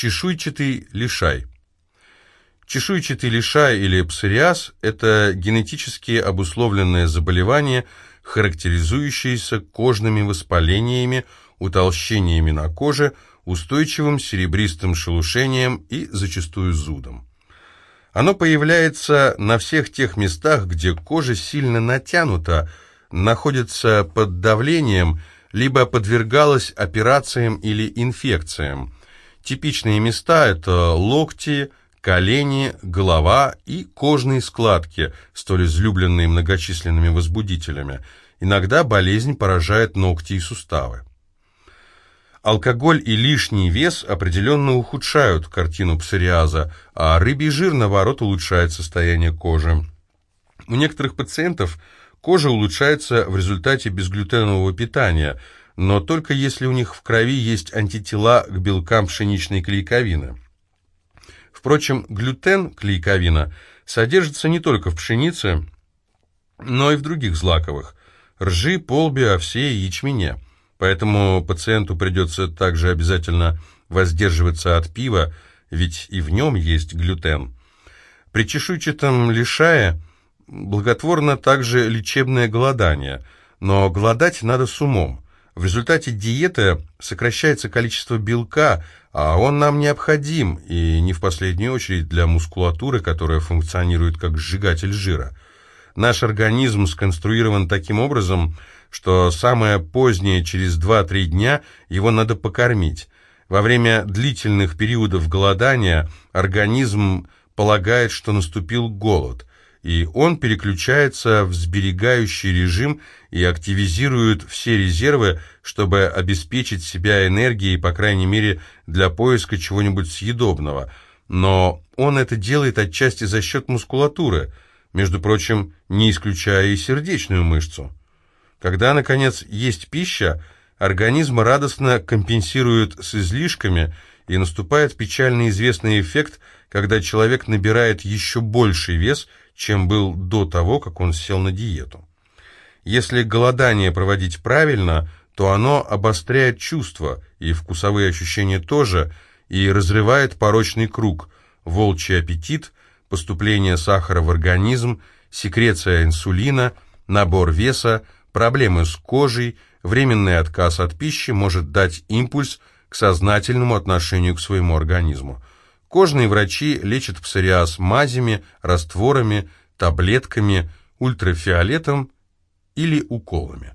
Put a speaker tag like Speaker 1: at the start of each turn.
Speaker 1: Чешуйчатый лишай. Чешуйчатый лишай или псориаз – это генетически обусловленное заболевание, характеризующееся кожными воспалениями, утолщениями на коже, устойчивым серебристым шелушением и зачастую зудом. Оно появляется на всех тех местах, где кожа сильно натянута, находится под давлением, либо подвергалась операциям или инфекциям. Типичные места – это локти, колени, голова и кожные складки, столь излюбленные многочисленными возбудителями. Иногда болезнь поражает ногти и суставы. Алкоголь и лишний вес определенно ухудшают картину псориаза, а рыбий жир, наоборот, улучшает состояние кожи. У некоторых пациентов кожа улучшается в результате безглютенового питания, но только если у них в крови есть антитела к белкам пшеничной клейковины. Впрочем, глютен, клейковина, содержится не только в пшенице, но и в других злаковых – ржи, полбе, овсе и ячмене – Поэтому пациенту придется также обязательно воздерживаться от пива, ведь и в нем есть глютен. При чешуйчатом лишае благотворно также лечебное голодание, но голодать надо с умом. В результате диеты сокращается количество белка, а он нам необходим, и не в последнюю очередь для мускулатуры, которая функционирует как сжигатель жира. Наш организм сконструирован таким образом, что самое позднее, через 2-3 дня, его надо покормить. Во время длительных периодов голодания организм полагает, что наступил голод, и он переключается в сберегающий режим и активизирует все резервы, чтобы обеспечить себя энергией, по крайней мере, для поиска чего-нибудь съедобного. Но он это делает отчасти за счет мускулатуры, между прочим, не исключая и сердечную мышцу. Когда, наконец, есть пища, организм радостно компенсирует с излишками, и наступает печально известный эффект, когда человек набирает еще больший вес, чем был до того, как он сел на диету. Если голодание проводить правильно, то оно обостряет чувства, и вкусовые ощущения тоже, и разрывает порочный круг, волчий аппетит, поступление сахара в организм, секреция инсулина, набор веса, проблемы с кожей, временный отказ от пищи может дать импульс к сознательному отношению к своему организму. Кожные врачи лечат псориаз мазями, растворами, таблетками, ультрафиолетом или уколами.